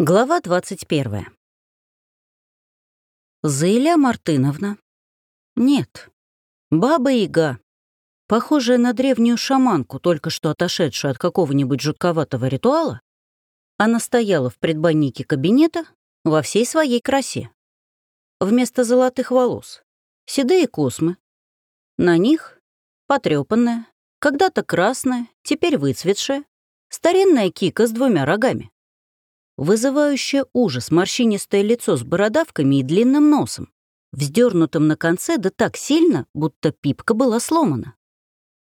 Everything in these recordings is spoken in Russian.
Глава 21. Заиля Мартыновна. Нет. Баба-яга. Похожая на древнюю шаманку, только что отошедшую от какого-нибудь жутковатого ритуала, она стояла в предбаннике кабинета во всей своей красе. Вместо золотых волос — седые космы. На них — потрёпанная, когда-то красная, теперь выцветшая, старинная кика с двумя рогами вызывающее ужас морщинистое лицо с бородавками и длинным носом, вздернутым на конце да так сильно, будто пипка была сломана.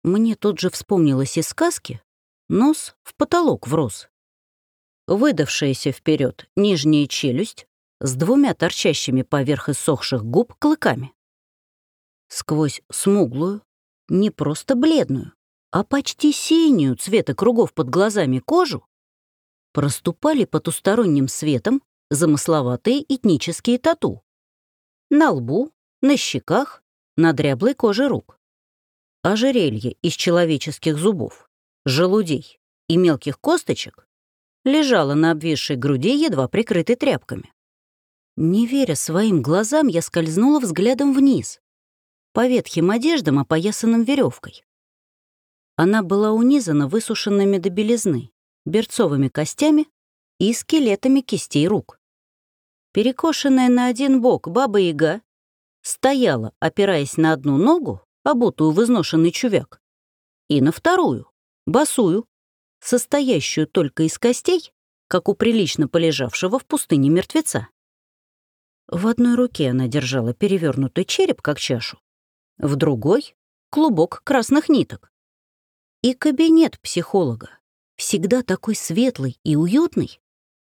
Мне тут же вспомнилось из сказки нос в потолок врос. Выдавшаяся вперед нижняя челюсть с двумя торчащими поверх иссохших губ клыками. Сквозь смуглую, не просто бледную, а почти синюю цвета кругов под глазами кожу проступали потусторонним светом замысловатые этнические тату. На лбу, на щеках, на дряблой коже рук. Ожерелье из человеческих зубов, желудей и мелких косточек лежало на обвисшей груди, едва прикрытой тряпками. Не веря своим глазам, я скользнула взглядом вниз, по ветхим одеждам, опоясанным веревкой. Она была унизана высушенными до белизны, берцовыми костями и скелетами кистей рук. Перекошенная на один бок баба-яга стояла, опираясь на одну ногу, обутую в изношенный чувяк, и на вторую, босую, состоящую только из костей, как у прилично полежавшего в пустыне мертвеца. В одной руке она держала перевернутый череп, как чашу, в другой — клубок красных ниток. И кабинет психолога, всегда такой светлый и уютный,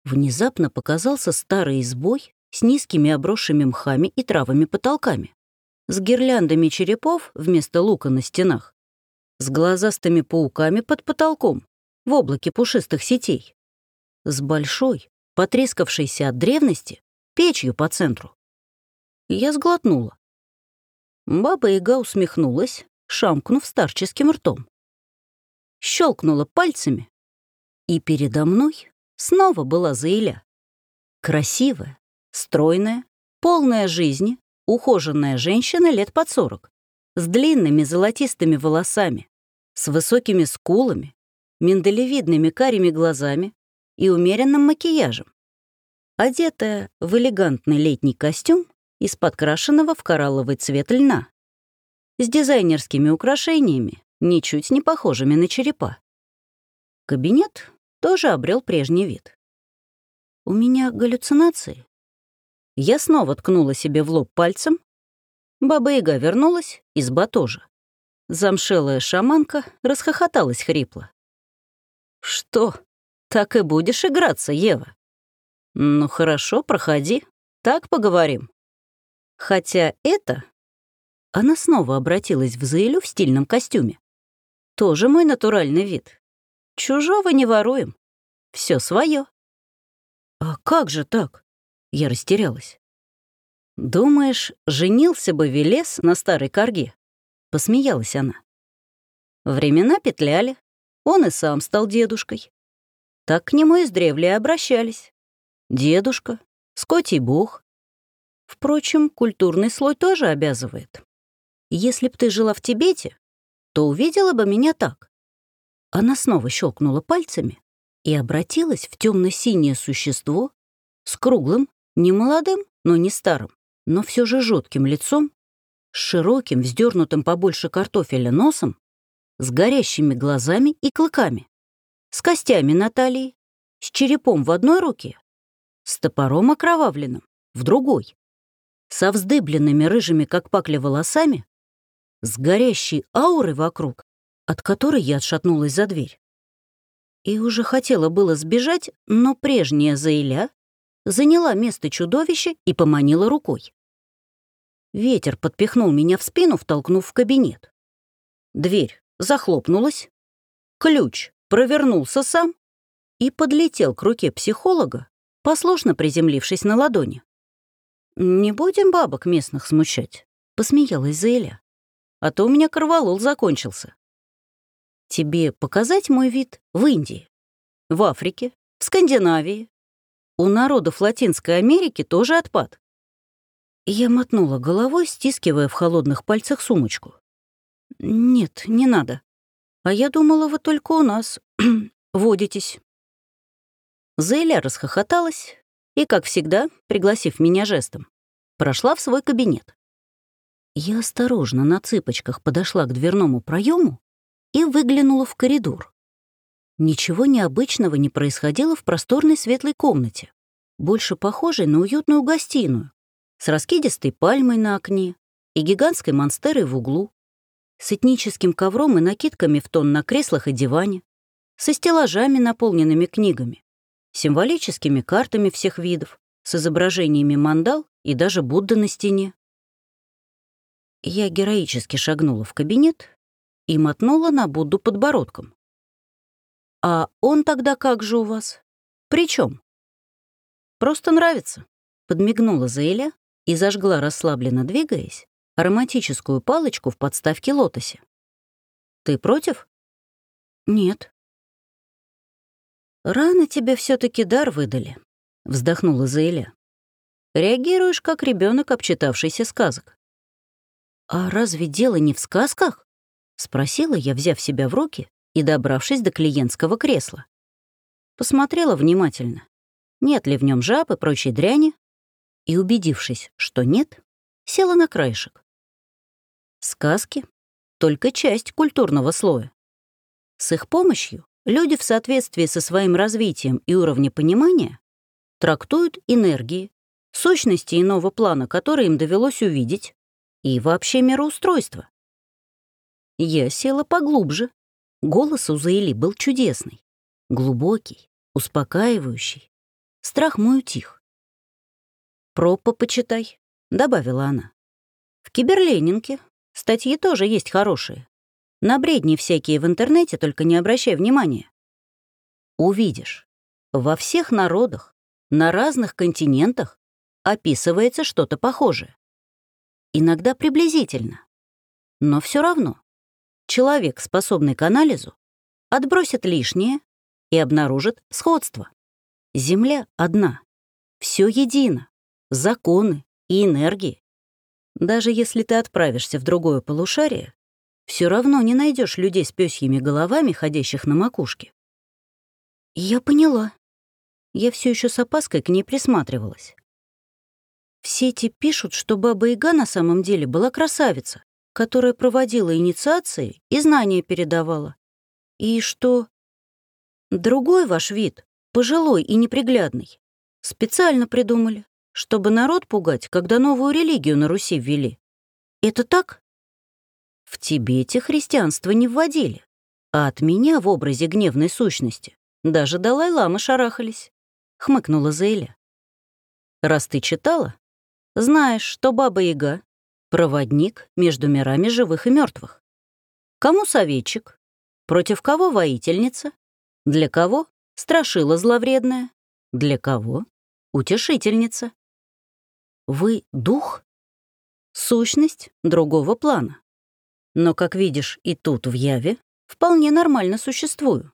внезапно показался старый избой с низкими обросшими мхами и травами потолками, с гирляндами черепов вместо лука на стенах, с глазастыми пауками под потолком в облаке пушистых сетей, с большой, потрескавшейся от древности, печью по центру. Я сглотнула. Баба-яга усмехнулась, шамкнув старческим ртом щелкнула пальцами, и передо мной снова была Заиля. Красивая, стройная, полная жизни, ухоженная женщина лет под сорок, с длинными золотистыми волосами, с высокими скулами, миндалевидными карими глазами и умеренным макияжем, одетая в элегантный летний костюм из подкрашенного в коралловый цвет льна, с дизайнерскими украшениями ничуть не похожими на черепа. Кабинет тоже обрел прежний вид. У меня галлюцинации. Я снова ткнула себе в лоб пальцем. Баба-яга вернулась, изба тоже. Замшелая шаманка расхохоталась хрипло. «Что, так и будешь играться, Ева?» «Ну хорошо, проходи, так поговорим». Хотя это... Она снова обратилась в Заилю в стильном костюме. Тоже мой натуральный вид. Чужого не воруем. Все свое. А как же так? Я растерялась. Думаешь, женился бы Велес на старой корге? Посмеялась она. Времена петляли. Он и сам стал дедушкой. Так к нему издревле обращались. Дедушка, скотий бог. Впрочем, культурный слой тоже обязывает. Если б ты жила в Тибете, то увидела бы меня так. Она снова щелкнула пальцами и обратилась в темно-синее существо с круглым, не молодым, но не старым, но все же жутким лицом, с широким, вздернутым побольше картофеля носом, с горящими глазами и клыками, с костями на талии, с черепом в одной руке, с топором окровавленным в другой, со вздыбленными рыжими, как пакля, волосами, с горящей аурой вокруг, от которой я отшатнулась за дверь. И уже хотела было сбежать, но прежняя Заиля заняла место чудовища и поманила рукой. Ветер подпихнул меня в спину, втолкнув в кабинет. Дверь захлопнулась, ключ провернулся сам и подлетел к руке психолога, послушно приземлившись на ладони. «Не будем бабок местных смущать», — посмеялась Заиля а то у меня корвалол закончился. Тебе показать мой вид в Индии, в Африке, в Скандинавии? у народов Латинской Америки тоже отпад. Я мотнула головой, стискивая в холодных пальцах сумочку. «Нет, не надо. А я думала, вы только у нас водитесь». Зейля расхохоталась и, как всегда, пригласив меня жестом, прошла в свой кабинет. Я осторожно на цыпочках подошла к дверному проему и выглянула в коридор. Ничего необычного не происходило в просторной светлой комнате, больше похожей на уютную гостиную, с раскидистой пальмой на окне и гигантской монстерой в углу, с этническим ковром и накидками в тон на креслах и диване, со стеллажами, наполненными книгами, символическими картами всех видов, с изображениями мандал и даже Будды на стене. Я героически шагнула в кабинет и мотнула на Будду подбородком. «А он тогда как же у вас? При чем? «Просто нравится», — подмигнула Заэля и зажгла, расслабленно двигаясь, ароматическую палочку в подставке лотосе. «Ты против?» «Нет». «Рано тебе все таки дар выдали», — вздохнула Заэля. «Реагируешь, как ребенок, обчитавшийся сказок. «А разве дело не в сказках?» — спросила я, взяв себя в руки и добравшись до клиентского кресла. Посмотрела внимательно, нет ли в нем жаб и прочей дряни, и, убедившись, что нет, села на краешек. Сказки — только часть культурного слоя. С их помощью люди в соответствии со своим развитием и уровнем понимания трактуют энергии, сущности иного плана, которые им довелось увидеть, и вообще мироустройство. Я села поглубже. Голос у Заэли был чудесный, глубокий, успокаивающий. Страх мой утих. «Пропа почитай», — добавила она. «В Киберленинке статьи тоже есть хорошие. На бредни всякие в интернете, только не обращай внимания. Увидишь, во всех народах, на разных континентах описывается что-то похожее иногда приблизительно. Но все равно человек, способный к анализу, отбросит лишнее и обнаружит сходство. Земля одна, все едино, законы и энергии. Даже если ты отправишься в другое полушарие, все равно не найдешь людей с пёсьими головами, ходящих на макушке. Я поняла. Я все еще с опаской к ней присматривалась. В сети пишут, что Баба Яга на самом деле была красавица, которая проводила инициации и знания передавала. И что... Другой ваш вид, пожилой и неприглядный, специально придумали, чтобы народ пугать, когда новую религию на Руси ввели. Это так? В Тибете христианство не вводили, а от меня в образе гневной сущности даже Далай-ламы шарахались, — хмыкнула Зейля. Раз ты читала, знаешь, что Баба-Яга — проводник между мирами живых и мертвых. Кому советчик? Против кого воительница? Для кого страшила зловредная? Для кого утешительница? Вы — дух? Сущность другого плана. Но, как видишь, и тут, в Яве, вполне нормально существую.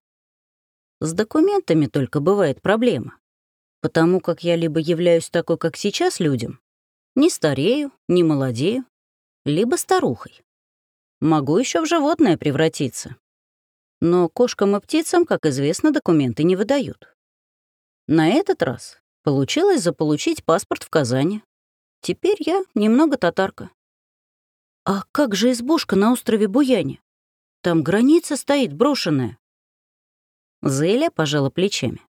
С документами только бывает проблема. Потому как я либо являюсь такой, как сейчас, людям, не старею, не молодею, либо старухой. Могу еще в животное превратиться. Но кошкам и птицам, как известно, документы не выдают. На этот раз получилось заполучить паспорт в Казани. Теперь я немного татарка. А как же избушка на острове Буяне? Там граница стоит брошенная. Зеля пожала плечами.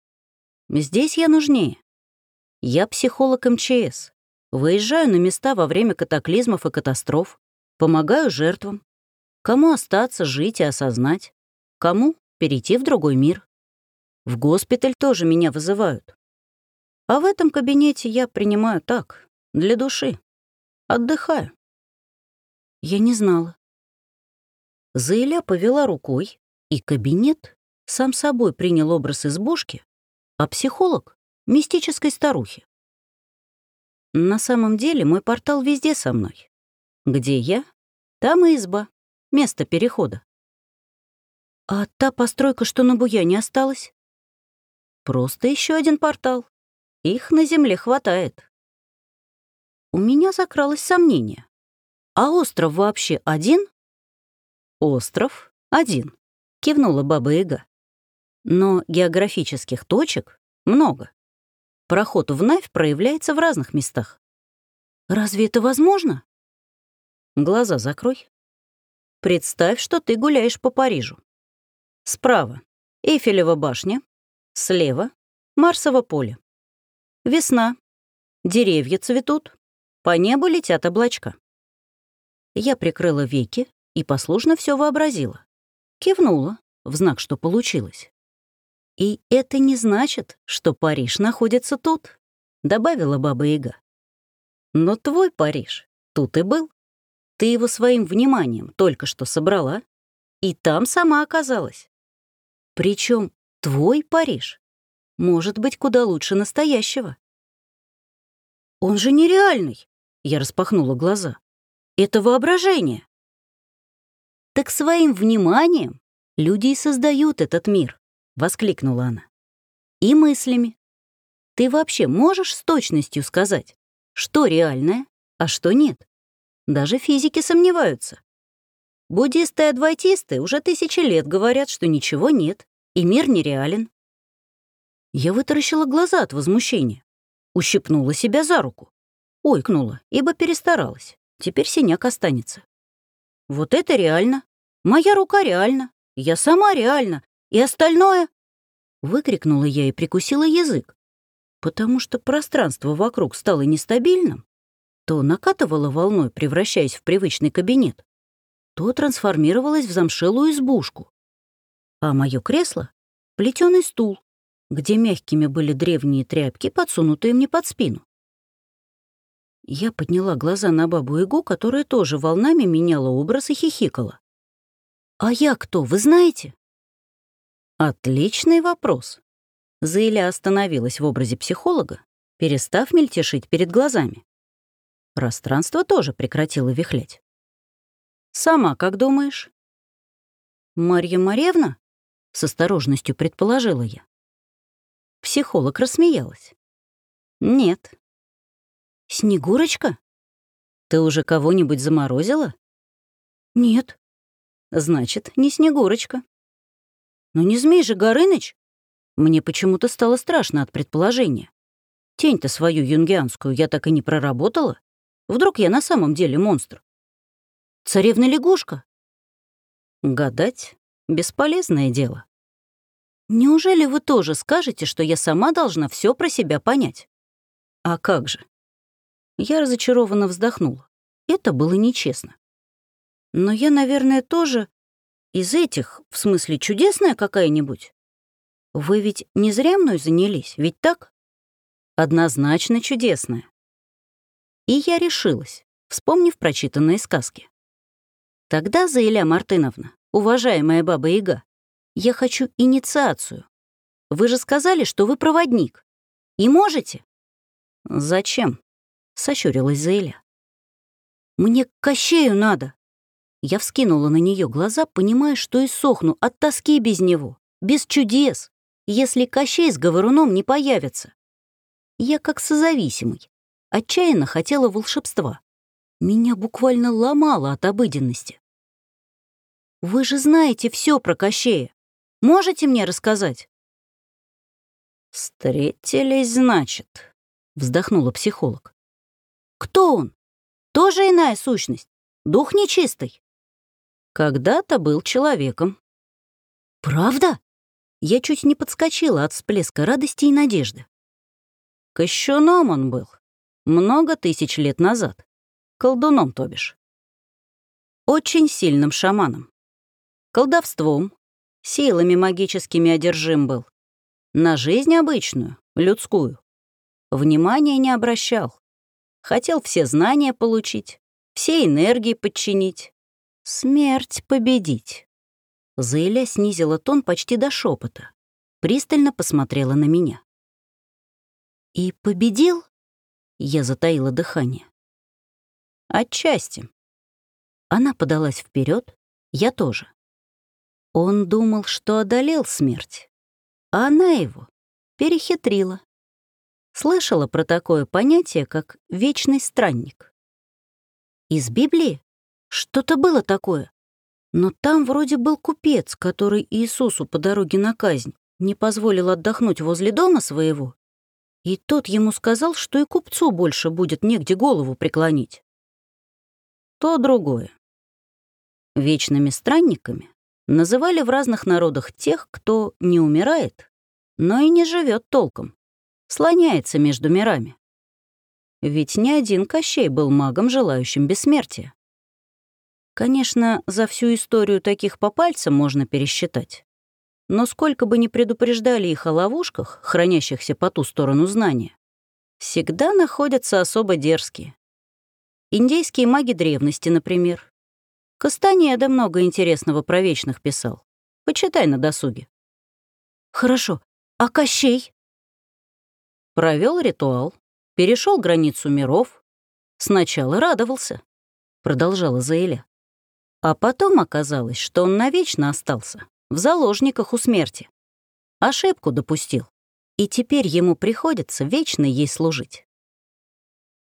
Здесь я нужнее. Я психолог МЧС. Выезжаю на места во время катаклизмов и катастроф, помогаю жертвам. Кому остаться, жить и осознать, кому перейти в другой мир. В госпиталь тоже меня вызывают. А в этом кабинете я принимаю так, для души. Отдыхаю. Я не знала. Заиля повела рукой, и кабинет сам собой принял образ избушки, а психолог — мистической старухи. На самом деле мой портал везде со мной. Где я, там и изба, место перехода. А та постройка, что на Буяне осталась? Просто еще один портал. Их на земле хватает. У меня закралось сомнение. А остров вообще один? Остров один, кивнула баба Яга. Но географических точек много. Проход в Навь проявляется в разных местах. Разве это возможно? Глаза закрой. Представь, что ты гуляешь по Парижу. Справа — Эйфелева башня, слева — Марсово поле. Весна. Деревья цветут, по небу летят облачка. Я прикрыла веки и послушно все вообразила. Кивнула, в знак, что получилось. «И это не значит, что Париж находится тут», — добавила Баба Яга. «Но твой Париж тут и был. Ты его своим вниманием только что собрала, и там сама оказалась. Причем твой Париж может быть куда лучше настоящего». «Он же нереальный!» — я распахнула глаза. «Это воображение!» «Так своим вниманием люди и создают этот мир», — воскликнула она. «И мыслями. Ты вообще можешь с точностью сказать, что реальное, а что нет? Даже физики сомневаются. Буддисты и адвайтисты уже тысячи лет говорят, что ничего нет, и мир нереален. Я вытаращила глаза от возмущения, ущипнула себя за руку, ойкнула, ибо перестаралась. Теперь синяк останется. Вот это реально. Моя рука реальна. Я сама реальна. И остальное... Выкрикнула я и прикусила язык, потому что пространство вокруг стало нестабильным, то накатывало волной, превращаясь в привычный кабинет, то трансформировалось в замшелую избушку. А мое кресло — плетеный стул, где мягкими были древние тряпки, подсунутые мне под спину. Я подняла глаза на бабу-ягу, которая тоже волнами меняла образ и хихикала. «А я кто, вы знаете?» «Отличный вопрос». Заиля остановилась в образе психолога, перестав мельтешить перед глазами. Пространство тоже прекратило вихлять. «Сама как думаешь?» «Марья Маревна?» — с осторожностью предположила я. Психолог рассмеялась. «Нет, «Снегурочка? Ты уже кого-нибудь заморозила?» «Нет». «Значит, не Снегурочка». «Но не Змей же Горыныч?» Мне почему-то стало страшно от предположения. Тень-то свою юнгианскую я так и не проработала. Вдруг я на самом деле монстр? Царевна-лягушка? Гадать — бесполезное дело. Неужели вы тоже скажете, что я сама должна все про себя понять? А как же? Я разочарованно вздохнула. Это было нечестно. Но я, наверное, тоже из этих, в смысле, чудесная какая-нибудь. Вы ведь не зря мной занялись, ведь так? Однозначно чудесная. И я решилась, вспомнив прочитанные сказки. Тогда, Заиля Мартыновна, уважаемая баба Яга, я хочу инициацию. Вы же сказали, что вы проводник. И можете? Зачем? — сощурилась Зейля. «Мне к Кощею надо!» Я вскинула на нее глаза, понимая, что и сохну от тоски без него, без чудес, если Кощей с говоруном не появится. Я как созависимый, отчаянно хотела волшебства. Меня буквально ломало от обыденности. «Вы же знаете все про Кощея. Можете мне рассказать?» «Встретились, значит», — вздохнула психолог. Кто он? Тоже иная сущность? Дух нечистый? Когда-то был человеком. Правда? Я чуть не подскочила от всплеска радости и надежды. Кощуном он был. Много тысяч лет назад. Колдуном, то бишь. Очень сильным шаманом. Колдовством, силами магическими одержим был. На жизнь обычную, людскую. Внимания не обращал. Хотел все знания получить, все энергии подчинить. Смерть победить. Заиля снизила тон почти до шепота, пристально посмотрела на меня. «И победил?» Я затаила дыхание. «Отчасти». Она подалась вперед, я тоже. Он думал, что одолел смерть, а она его перехитрила. Слышала про такое понятие, как «вечный странник». Из Библии? Что-то было такое. Но там вроде был купец, который Иисусу по дороге на казнь не позволил отдохнуть возле дома своего, и тот ему сказал, что и купцу больше будет негде голову преклонить. То другое. Вечными странниками называли в разных народах тех, кто не умирает, но и не живет толком, слоняется между мирами. Ведь ни один Кощей был магом, желающим бессмертия. Конечно, за всю историю таких по пальцам можно пересчитать. Но сколько бы ни предупреждали их о ловушках, хранящихся по ту сторону знания, всегда находятся особо дерзкие. Индейские маги древности, например. Кастанеда много интересного про вечных писал. Почитай на досуге. Хорошо. А Кощей? Провел ритуал, перешел границу миров. Сначала радовался, продолжала Заэля. А потом оказалось, что он навечно остался в заложниках у смерти. Ошибку допустил, и теперь ему приходится вечно ей служить.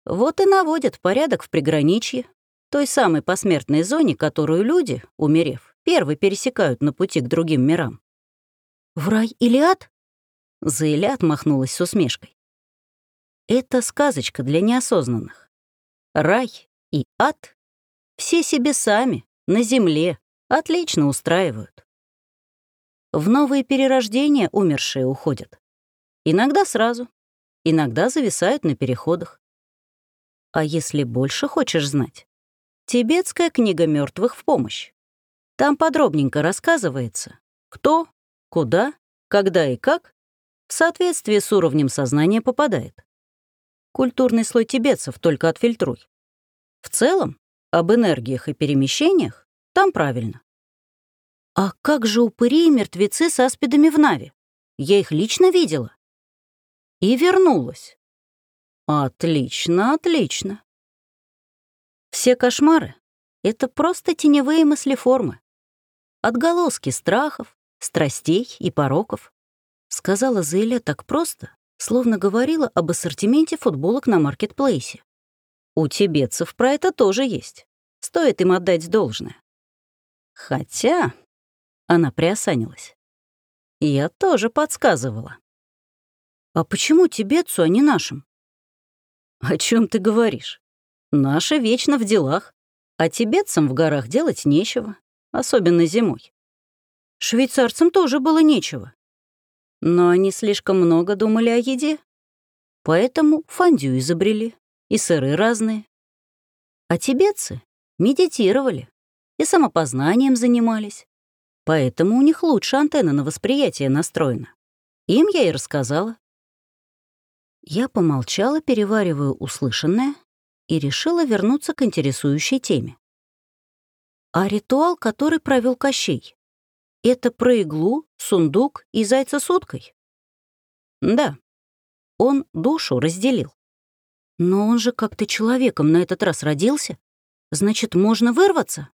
Вот и наводят порядок в приграничье, той самой посмертной зоне, которую люди, умерев, первые пересекают на пути к другим мирам. «В рай или ад?» Заэля отмахнулась с усмешкой. Это сказочка для неосознанных. Рай и ад все себе сами на земле отлично устраивают. В новые перерождения умершие уходят. Иногда сразу, иногда зависают на переходах. А если больше хочешь знать, тибетская книга мертвых в помощь. Там подробненько рассказывается, кто, куда, когда и как в соответствии с уровнем сознания попадает. Культурный слой тибетцев только отфильтруй. В целом, об энергиях и перемещениях, там правильно. А как же упыри и мертвецы с аспидами в Наве? Я их лично видела. И вернулась. Отлично, отлично. Все кошмары — это просто теневые мыслеформы. Отголоски страхов, страстей и пороков. Сказала Зеля так просто, словно говорила об ассортименте футболок на маркетплейсе. У тибетцев про это тоже есть. Стоит им отдать должное. Хотя... Она приосанилась. Я тоже подсказывала. А почему тибетцу, а не нашим? О чем ты говоришь? Наши вечно в делах, а тибетцам в горах делать нечего, особенно зимой. Швейцарцам тоже было нечего. Но они слишком много думали о еде, поэтому фондю изобрели и сыры разные. А тибетцы медитировали и самопознанием занимались. Поэтому у них лучше антенна на восприятие настроена. Им я и рассказала. Я помолчала, переваривая услышанное, и решила вернуться к интересующей теме. А ритуал, который провел Кощей, это про иглу, сундук и зайца с уткой? Да. Он душу разделил. Но он же как-то человеком на этот раз родился. Значит, можно вырваться?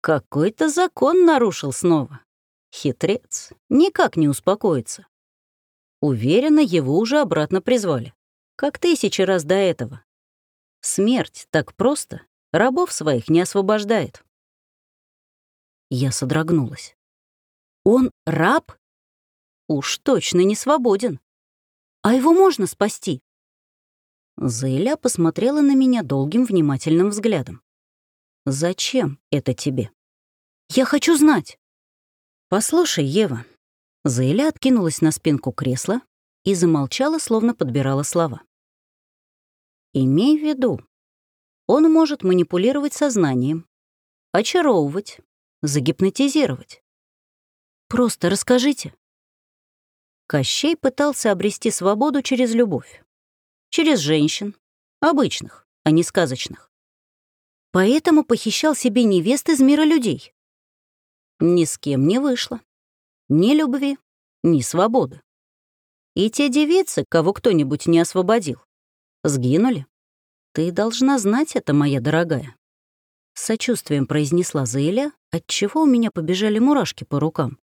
Какой-то закон нарушил снова. Хитрец. Никак не успокоится. Уверена, его уже обратно призвали. Как тысячи раз до этого. Смерть так просто рабов своих не освобождает. Я содрогнулась. Он раб? Уж точно не свободен. А его можно спасти? Заиля посмотрела на меня долгим внимательным взглядом. «Зачем это тебе?» «Я хочу знать!» «Послушай, Ева». Заиля откинулась на спинку кресла и замолчала, словно подбирала слова. «Имей в виду, он может манипулировать сознанием, очаровывать, загипнотизировать. Просто расскажите». Кощей пытался обрести свободу через любовь. Через женщин. Обычных, а не сказочных. Поэтому похищал себе невест из мира людей. Ни с кем не вышло. Ни любви, ни свободы. И те девицы, кого кто-нибудь не освободил, сгинули. Ты должна знать это, моя дорогая. С сочувствием произнесла Заэля, отчего у меня побежали мурашки по рукам.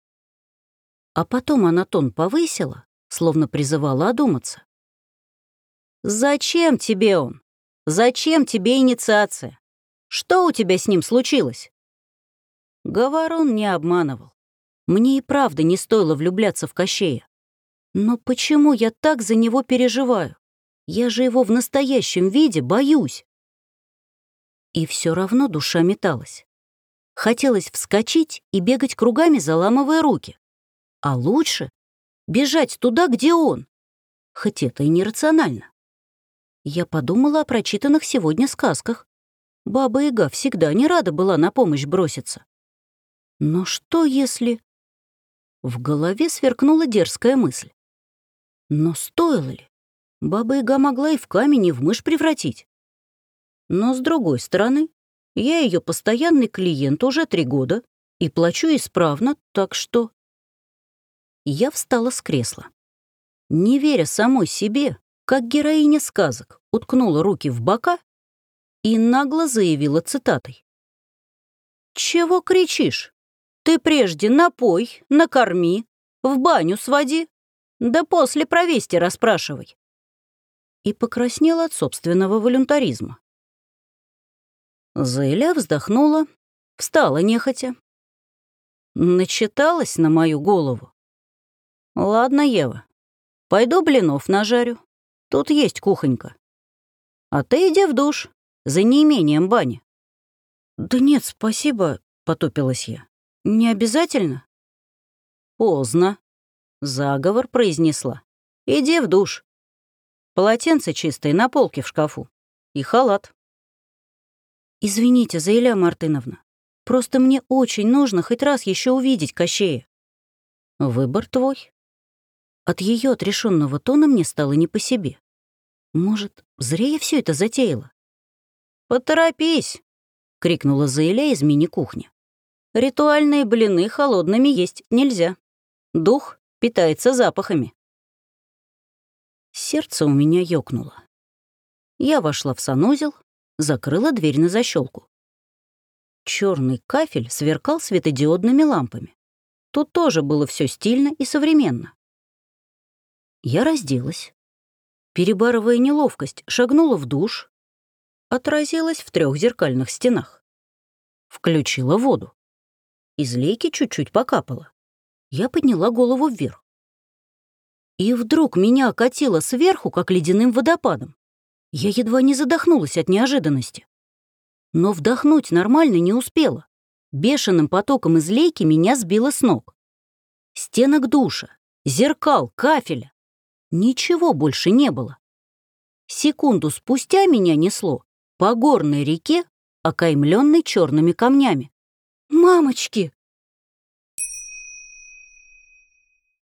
А потом она тон повысила, словно призывала одуматься «Зачем тебе он? Зачем тебе инициация? Что у тебя с ним случилось?» Говорон не обманывал. Мне и правда не стоило влюбляться в Кощея. Но почему я так за него переживаю? Я же его в настоящем виде боюсь. И все равно душа металась. Хотелось вскочить и бегать кругами, заламывая руки. А лучше бежать туда, где он. Хоть это и нерационально. Я подумала о прочитанных сегодня сказках. Баба Яга всегда не рада была на помощь броситься. Но что если... В голове сверкнула дерзкая мысль. Но стоило ли? Баба Яга могла и в камень, и в мышь превратить. Но, с другой стороны, я ее постоянный клиент уже три года и плачу исправно, так что... Я встала с кресла. Не веря самой себе, как героиня сказок, уткнула руки в бока и нагло заявила цитатой. «Чего кричишь? Ты прежде напой, накорми, в баню своди, да после про вести расспрашивай». И покраснела от собственного волюнтаризма. Заиля вздохнула, встала нехотя. Начиталась на мою голову. «Ладно, Ева, пойду блинов нажарю. Тут есть кухонька. А ты иди в душ, за неимением бани». «Да нет, спасибо», — потупилась я. «Не обязательно?» «Поздно», — заговор произнесла. «Иди в душ. Полотенце чистое на полке в шкафу. И халат. «Извините, Заиля Мартыновна, просто мне очень нужно хоть раз еще увидеть Кощея». «Выбор твой». От ее отрешенного тона мне стало не по себе. Может, зря я все это затеяла? «Поторопись!» — крикнула Заиля из мини-кухни. «Ритуальные блины холодными есть нельзя. Дух питается запахами». Сердце у меня ёкнуло. Я вошла в санузел, закрыла дверь на защелку. Черный кафель сверкал светодиодными лампами. Тут тоже было все стильно и современно. Я разделась. Перебарывая неловкость, шагнула в душ, отразилась в трех зеркальных стенах. Включила воду. Из лейки чуть-чуть покапала. Я подняла голову вверх. И вдруг меня окатило сверху, как ледяным водопадом. Я едва не задохнулась от неожиданности. Но вдохнуть нормально не успела. Бешеным потоком из лейки меня сбило с ног. Стенок душа, зеркал, кафеля. Ничего больше не было. Секунду спустя меня несло по горной реке, окаймленной черными камнями. «Мамочки!»